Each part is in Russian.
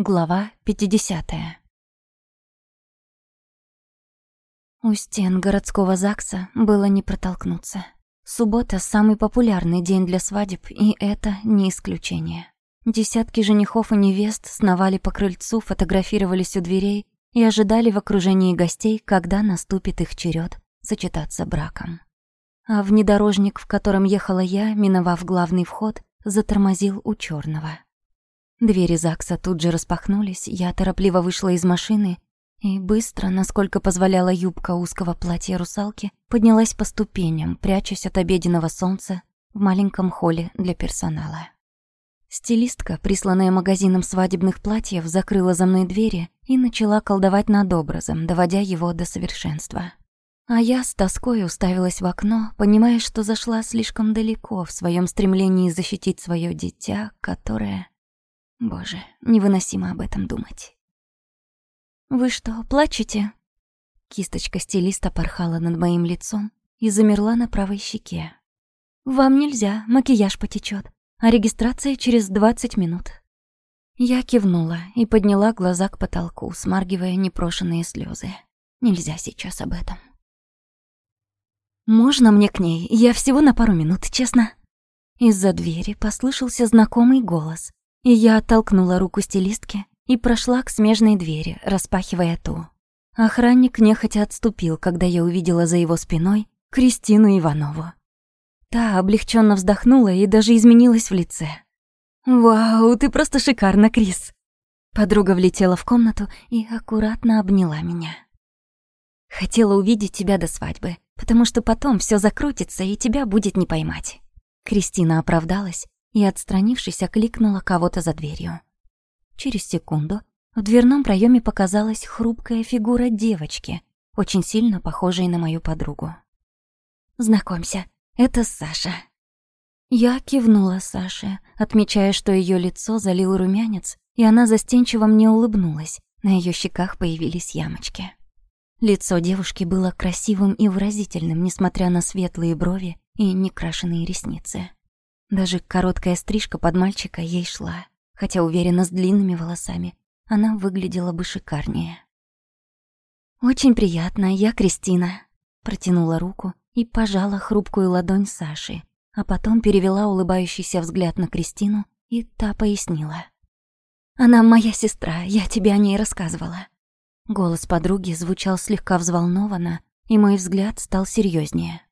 Глава 50. У стен городского ЗАГСа было не протолкнуться. Суббота – самый популярный день для свадеб, и это не исключение. Десятки женихов и невест сновали по крыльцу, фотографировались у дверей и ожидали в окружении гостей, когда наступит их черед сочетаться браком. А внедорожник, в котором ехала я, миновав главный вход, затормозил у черного. Двери ЗАГСа тут же распахнулись, я торопливо вышла из машины и быстро, насколько позволяла юбка узкого платья русалки, поднялась по ступеням, прячась от обеденного солнца в маленьком холле для персонала. Стилистка, присланная магазином свадебных платьев, закрыла за мной двери и начала колдовать над образом, доводя его до совершенства. А я с тоской уставилась в окно, понимая, что зашла слишком далеко в своем стремлении защитить свое дитя, которое Боже, невыносимо об этом думать. «Вы что, плачете?» Кисточка стилиста порхала над моим лицом и замерла на правой щеке. «Вам нельзя, макияж потечет, а регистрация через 20 минут». Я кивнула и подняла глаза к потолку, смаргивая непрошенные слезы. Нельзя сейчас об этом. «Можно мне к ней? Я всего на пару минут, честно?» Из-за двери послышался знакомый голос, и я оттолкнула руку стилистки и прошла к смежной двери, распахивая ту. Охранник нехотя отступил, когда я увидела за его спиной Кристину Иванову. Та облегченно вздохнула и даже изменилась в лице. «Вау, ты просто шикарна, Крис!» Подруга влетела в комнату и аккуратно обняла меня. «Хотела увидеть тебя до свадьбы, потому что потом все закрутится, и тебя будет не поймать». Кристина оправдалась и, отстранившись, окликнула кого-то за дверью. Через секунду в дверном проеме показалась хрупкая фигура девочки, очень сильно похожей на мою подругу. «Знакомься, это Саша». Я кивнула Саше, отмечая, что ее лицо залил румянец, и она застенчиво мне улыбнулась. На ее щеках появились ямочки. Лицо девушки было красивым и выразительным, несмотря на светлые брови и некрашенные ресницы. Даже короткая стрижка под мальчика ей шла, хотя уверенно с длинными волосами она выглядела бы шикарнее. «Очень приятно, я Кристина», — протянула руку и пожала хрупкую ладонь Саши, а потом перевела улыбающийся взгляд на Кристину, и та пояснила. «Она моя сестра, я тебе о ней рассказывала». Голос подруги звучал слегка взволнованно, и мой взгляд стал серьезнее.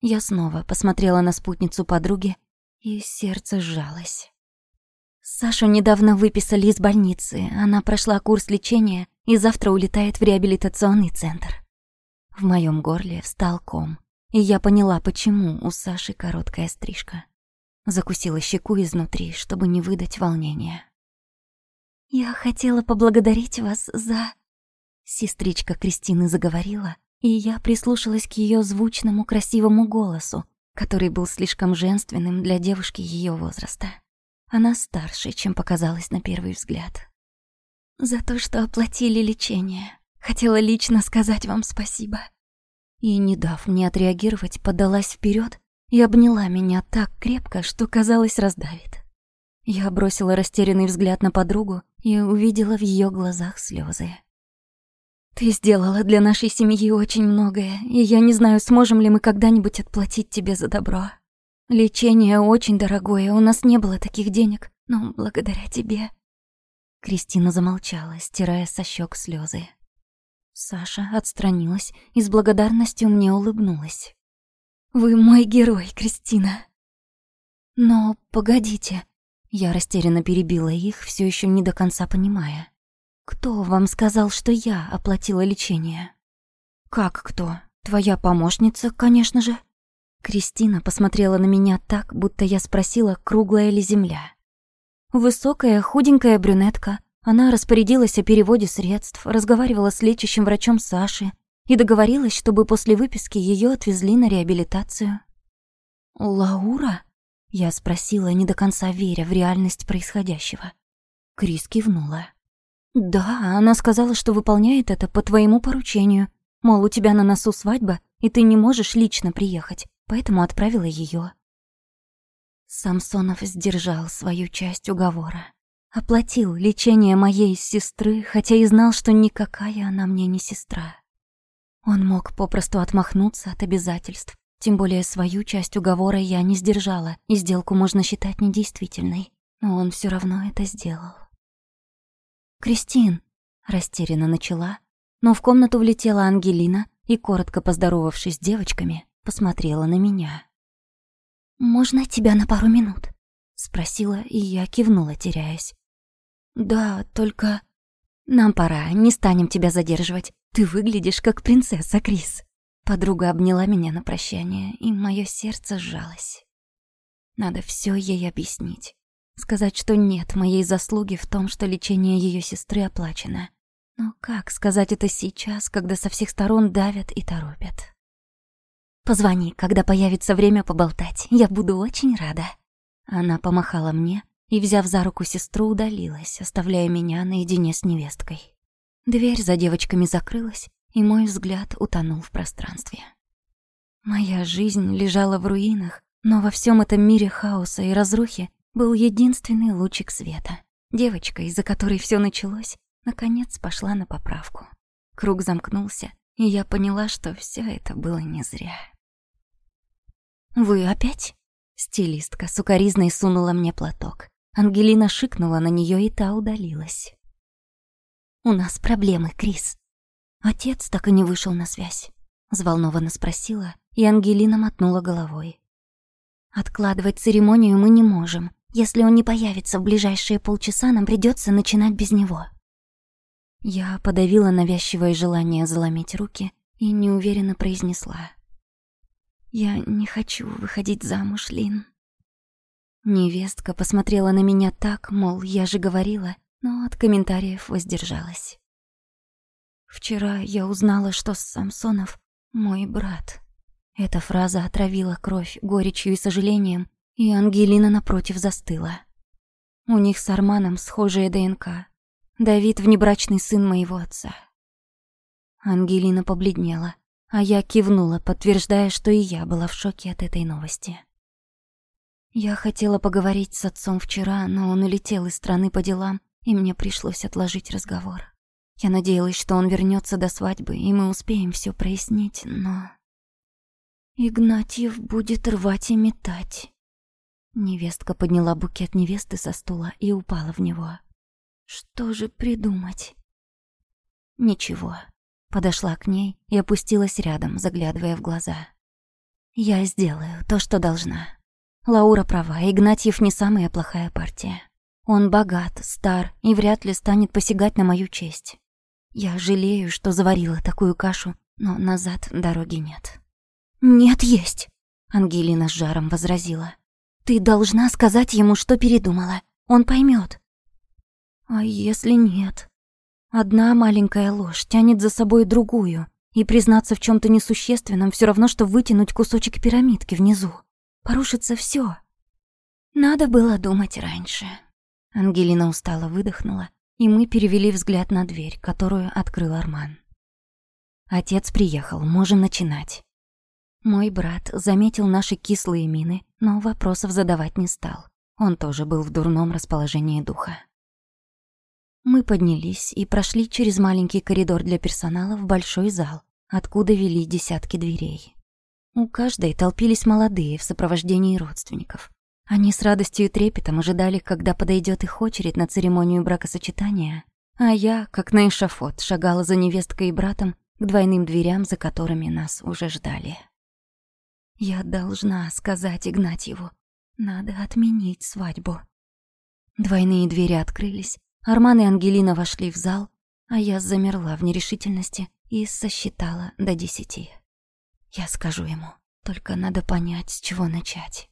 Я снова посмотрела на спутницу подруги и сердце сжалось. Сашу недавно выписали из больницы. Она прошла курс лечения и завтра улетает в реабилитационный центр. В моем горле встал ком, и я поняла, почему у Саши короткая стрижка. Закусила щеку изнутри, чтобы не выдать волнения. «Я хотела поблагодарить вас за...» Сестричка Кристины заговорила, и я прислушалась к ее звучному красивому голосу, который был слишком женственным для девушки ее возраста. Она старше, чем показалось на первый взгляд. «За то, что оплатили лечение. Хотела лично сказать вам спасибо». И, не дав мне отреагировать, подалась вперед и обняла меня так крепко, что, казалось, раздавит. Я бросила растерянный взгляд на подругу и увидела в ее глазах слезы. Ты сделала для нашей семьи очень многое, и я не знаю, сможем ли мы когда-нибудь отплатить тебе за добро. Лечение очень дорогое, у нас не было таких денег, но благодаря тебе...» Кристина замолчала, стирая со щек слезы. Саша отстранилась и с благодарностью мне улыбнулась. «Вы мой герой, Кристина!» «Но погодите...» Я растерянно перебила их, все еще не до конца понимая. «Кто вам сказал, что я оплатила лечение?» «Как кто? Твоя помощница, конечно же». Кристина посмотрела на меня так, будто я спросила, круглая ли земля. Высокая, худенькая брюнетка. Она распорядилась о переводе средств, разговаривала с лечащим врачом Саши и договорилась, чтобы после выписки ее отвезли на реабилитацию. «Лаура?» — я спросила, не до конца веря в реальность происходящего. Крис кивнула. «Да, она сказала, что выполняет это по твоему поручению. Мол, у тебя на носу свадьба, и ты не можешь лично приехать, поэтому отправила ее. Самсонов сдержал свою часть уговора. Оплатил лечение моей сестры, хотя и знал, что никакая она мне не сестра. Он мог попросту отмахнуться от обязательств, тем более свою часть уговора я не сдержала, и сделку можно считать недействительной. Но он все равно это сделал. «Кристин», — растерянно начала, но в комнату влетела Ангелина и, коротко поздоровавшись с девочками, посмотрела на меня. «Можно тебя на пару минут?» — спросила, и я кивнула, теряясь. «Да, только...» «Нам пора, не станем тебя задерживать. Ты выглядишь как принцесса, Крис». Подруга обняла меня на прощание, и мое сердце сжалось. Надо все ей объяснить. Сказать, что нет моей заслуги в том, что лечение ее сестры оплачено. Но как сказать это сейчас, когда со всех сторон давят и торопят? «Позвони, когда появится время поболтать. Я буду очень рада». Она помахала мне и, взяв за руку сестру, удалилась, оставляя меня наедине с невесткой. Дверь за девочками закрылась, и мой взгляд утонул в пространстве. Моя жизнь лежала в руинах, но во всем этом мире хаоса и разрухи был единственный лучик света. Девочка, из-за которой все началось, наконец пошла на поправку. Круг замкнулся, и я поняла, что все это было не зря. «Вы опять?» Стилистка сукоризной сунула мне платок. Ангелина шикнула на нее, и та удалилась. «У нас проблемы, Крис». Отец так и не вышел на связь. Взволнованно спросила, и Ангелина мотнула головой. «Откладывать церемонию мы не можем. Если он не появится в ближайшие полчаса, нам придется начинать без него. Я подавила навязчивое желание заломить руки и неуверенно произнесла. «Я не хочу выходить замуж, Лин». Невестка посмотрела на меня так, мол, я же говорила, но от комментариев воздержалась. Вчера я узнала, что Самсонов — мой брат. Эта фраза отравила кровь горечью и сожалением, и Ангелина напротив застыла. У них с Арманом схожая ДНК. Давид — внебрачный сын моего отца. Ангелина побледнела, а я кивнула, подтверждая, что и я была в шоке от этой новости. Я хотела поговорить с отцом вчера, но он улетел из страны по делам, и мне пришлось отложить разговор. Я надеялась, что он вернется до свадьбы, и мы успеем все прояснить, но... Игнатьев будет рвать и метать. Невестка подняла букет невесты со стула и упала в него. Что же придумать? Ничего. Подошла к ней и опустилась рядом, заглядывая в глаза. Я сделаю то, что должна. Лаура права, Игнатьев не самая плохая партия. Он богат, стар и вряд ли станет посягать на мою честь. Я жалею, что заварила такую кашу, но назад дороги нет. «Нет, есть!» — Ангелина с жаром возразила. Ты должна сказать ему, что передумала. Он поймет. А если нет? Одна маленькая ложь тянет за собой другую, и признаться в чем то несущественном все равно, что вытянуть кусочек пирамидки внизу. Порушится все. Надо было думать раньше. Ангелина устало выдохнула, и мы перевели взгляд на дверь, которую открыл Арман. Отец приехал, можем начинать. Мой брат заметил наши кислые мины, но вопросов задавать не стал. Он тоже был в дурном расположении духа. Мы поднялись и прошли через маленький коридор для персонала в большой зал, откуда вели десятки дверей. У каждой толпились молодые в сопровождении родственников. Они с радостью и трепетом ожидали, когда подойдет их очередь на церемонию бракосочетания, а я, как на эшафот, шагала за невесткой и братом к двойным дверям, за которыми нас уже ждали. Я должна сказать Игнатьеву. Надо отменить свадьбу. Двойные двери открылись, Арман и Ангелина вошли в зал, а я замерла в нерешительности и сосчитала до десяти. Я скажу ему, только надо понять, с чего начать.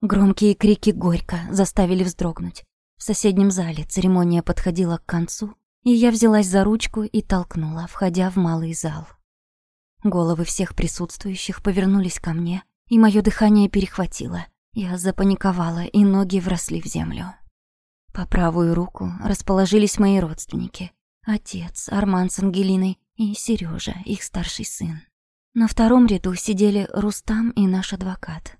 Громкие крики горько заставили вздрогнуть. В соседнем зале церемония подходила к концу, и я взялась за ручку и толкнула, входя в малый зал. Головы всех присутствующих повернулись ко мне, и мое дыхание перехватило. Я запаниковала, и ноги вросли в землю. По правую руку расположились мои родственники. Отец, Арман с Ангелиной и Сережа, их старший сын. На втором ряду сидели Рустам и наш адвокат.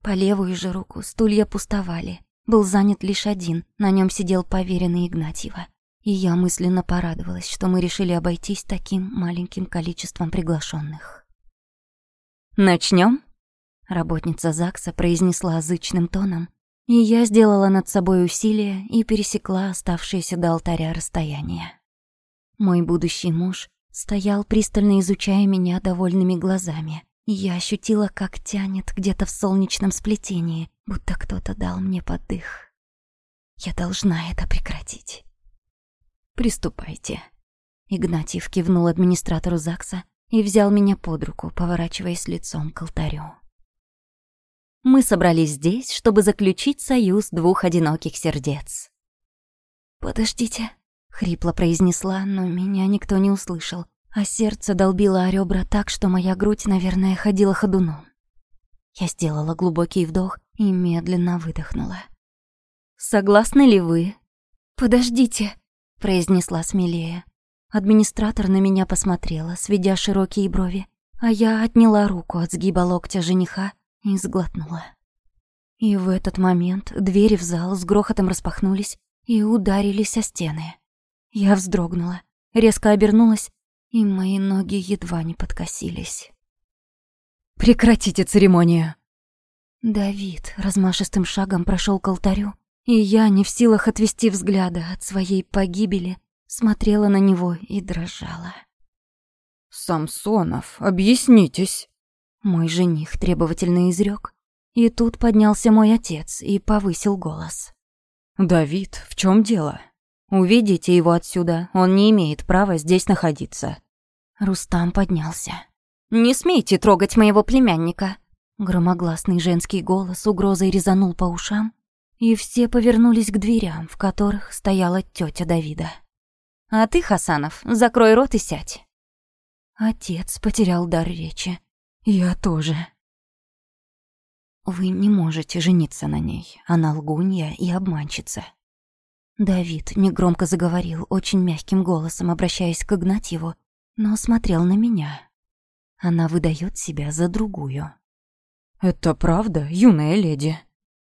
По левую же руку стулья пустовали, был занят лишь один, на нем сидел поверенный Игнатьева. И я мысленно порадовалась, что мы решили обойтись таким маленьким количеством приглашенных. Начнем? Работница ЗАГСа произнесла язычным тоном, и я сделала над собой усилие и пересекла оставшееся до алтаря расстояние. Мой будущий муж стоял, пристально изучая меня довольными глазами, и я ощутила, как тянет где-то в солнечном сплетении, будто кто-то дал мне подых. Я должна это прекратить. «Приступайте». Игнатьев кивнул администратору ЗАГСа и взял меня под руку, поворачиваясь лицом к алтарю. Мы собрались здесь, чтобы заключить союз двух одиноких сердец. «Подождите», — хрипло произнесла, но меня никто не услышал, а сердце долбило о ребра так, что моя грудь, наверное, ходила ходуном. Я сделала глубокий вдох и медленно выдохнула. «Согласны ли вы?» «Подождите», — произнесла смелее. Администратор на меня посмотрела, сведя широкие брови, а я отняла руку от сгиба локтя жениха и сглотнула. И в этот момент двери в зал с грохотом распахнулись и ударились о стены. Я вздрогнула, резко обернулась, и мои ноги едва не подкосились. «Прекратите церемонию!» Давид размашистым шагом прошел к алтарю, и я, не в силах отвести взгляда от своей погибели, смотрела на него и дрожала. «Самсонов, объяснитесь!» Мой жених требовательно изрек, и тут поднялся мой отец и повысил голос. «Давид, в чем дело? Уведите его отсюда, он не имеет права здесь находиться». Рустам поднялся. «Не смейте трогать моего племянника!» Громогласный женский голос угрозой резанул по ушам, и все повернулись к дверям, в которых стояла тетя Давида. «А ты, Хасанов, закрой рот и сядь». Отец потерял дар речи. Я тоже. Вы не можете жениться на ней. Она лгунья и обманщица. Давид негромко заговорил, очень мягким голосом, обращаясь к Игнатьеву, но смотрел на меня. Она выдает себя за другую. «Это правда, юная леди?»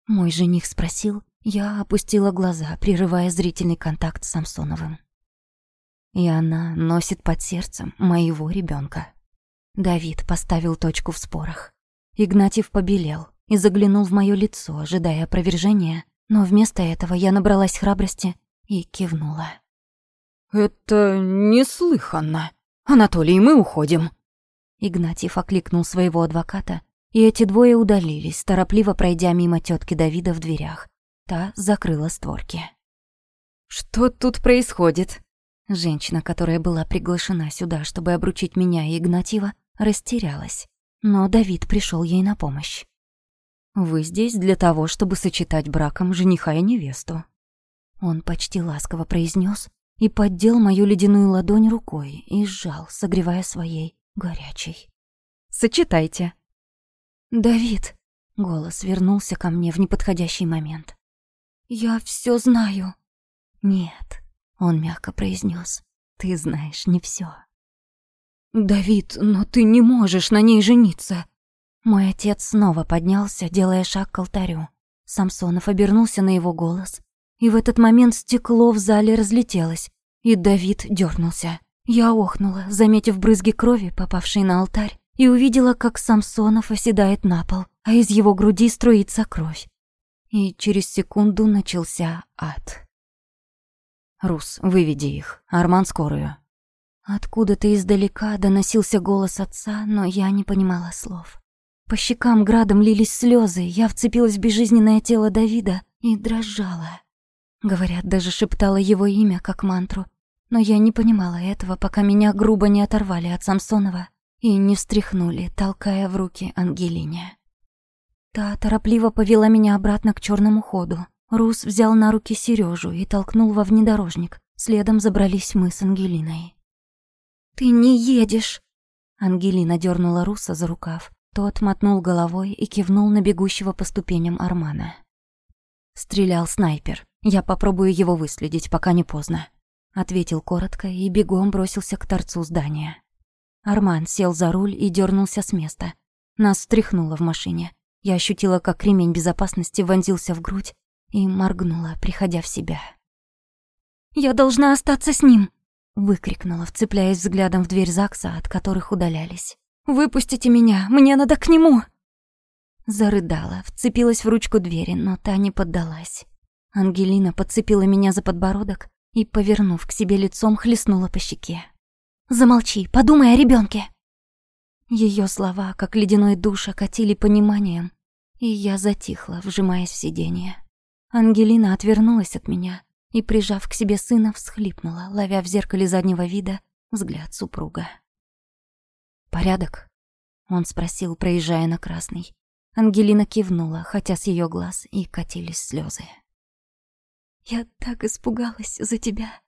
Мой жених спросил, я опустила глаза, прерывая зрительный контакт с Самсоновым. И она носит под сердцем моего ребенка. Давид поставил точку в спорах. Игнатьев побелел и заглянул в моё лицо, ожидая опровержения, но вместо этого я набралась храбрости и кивнула. «Это неслыханно. Анатолий, мы уходим». Игнатьев окликнул своего адвоката, и эти двое удалились, торопливо пройдя мимо тетки Давида в дверях. Та закрыла створки. «Что тут происходит?» Женщина, которая была приглашена сюда, чтобы обручить меня и Игнатьева, растерялась. Но Давид пришел ей на помощь. «Вы здесь для того, чтобы сочетать браком жениха и невесту». Он почти ласково произнес и поддел мою ледяную ладонь рукой и сжал, согревая своей горячей. «Сочетайте». «Давид», — голос вернулся ко мне в неподходящий момент. «Я все знаю». «Нет», — он мягко произнес, — «ты знаешь не все. «Давид, но ты не можешь на ней жениться!» Мой отец снова поднялся, делая шаг к алтарю. Самсонов обернулся на его голос, и в этот момент стекло в зале разлетелось, и Давид дернулся. Я охнула, заметив брызги крови, попавшие на алтарь, и увидела, как Самсонов оседает на пол, а из его груди струится кровь. И через секунду начался ад. «Рус, выведи их. Арман скорую», Откуда-то издалека доносился голос отца, но я не понимала слов. По щекам градом лились слезы, я вцепилась в безжизненное тело Давида и дрожала. Говорят, даже шептала его имя, как мантру. Но я не понимала этого, пока меня грубо не оторвали от Самсонова и не встряхнули, толкая в руки Ангелине. Та торопливо повела меня обратно к черному ходу. Рус взял на руки Сережу и толкнул во внедорожник. Следом забрались мы с Ангелиной. «Ты не едешь!» Ангелина дернула Руса за рукав. Тот мотнул головой и кивнул на бегущего по ступеням Армана. Стрелял снайпер. Я попробую его выследить, пока не поздно. Ответил коротко и бегом бросился к торцу здания. Арман сел за руль и дернулся с места. Нас встряхнуло в машине. Я ощутила, как ремень безопасности вонзился в грудь, и моргнула, приходя в себя. «Я должна остаться с ним!» — выкрикнула, вцепляясь взглядом в дверь ЗАГСа, от которых удалялись. «Выпустите меня! Мне надо к нему!» Зарыдала, вцепилась в ручку двери, но та не поддалась. Ангелина подцепила меня за подбородок и, повернув к себе лицом, хлестнула по щеке. «Замолчи, подумай о ребенке. Ее слова, как ледяной душ, окатили пониманием, и я затихла, вжимаясь в сиденье. Ангелина отвернулась от меня и, прижав к себе сына, всхлипнула, ловя в зеркале заднего вида взгляд супруга. «Порядок?» — он спросил, проезжая на красный. Ангелина кивнула, хотя с ее глаз и катились слезы. «Я так испугалась за тебя!»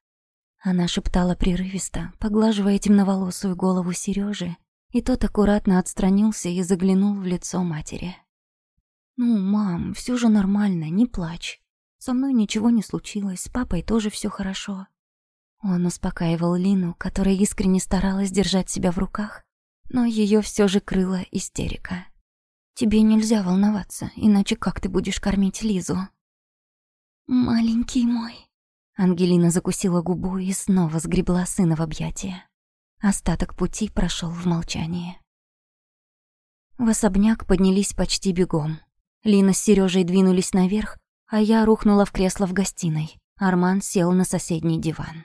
Она шептала прерывисто, поглаживая темноволосую голову Сережи, и тот аккуратно отстранился и заглянул в лицо матери. «Ну, мам, все же нормально, не плачь. Со мной ничего не случилось, с папой тоже все хорошо». Он успокаивал Лину, которая искренне старалась держать себя в руках, но ее все же крыла истерика. Тебе нельзя волноваться, иначе как ты будешь кормить Лизу? Маленький мой. Ангелина закусила губу и снова сгребла сына в объятия. Остаток пути прошел в молчании. В особняк поднялись почти бегом. Лина с Сережей двинулись наверх, а я рухнула в кресло в гостиной. Арман сел на соседний диван.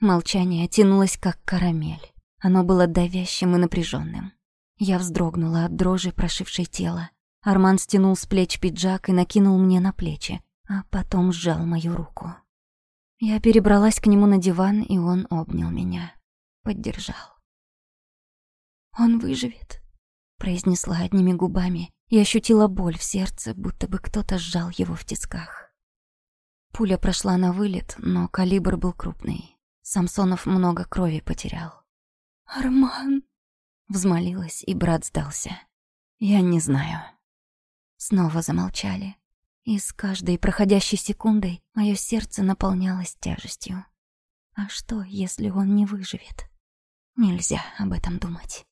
Молчание тянулось как карамель. Оно было давящим и напряженным. Я вздрогнула от дрожи, прошившей тело. Арман стянул с плеч пиджак и накинул мне на плечи, а потом сжал мою руку. Я перебралась к нему на диван, и он обнял меня. Поддержал. «Он выживет», — произнесла одними губами и ощутила боль в сердце, будто бы кто-то сжал его в тисках. Пуля прошла на вылет, но калибр был крупный. Самсонов много крови потерял. «Арман!» Взмолилась, и брат сдался. Я не знаю. Снова замолчали. И с каждой проходящей секундой мое сердце наполнялось тяжестью. А что, если он не выживет? Нельзя об этом думать.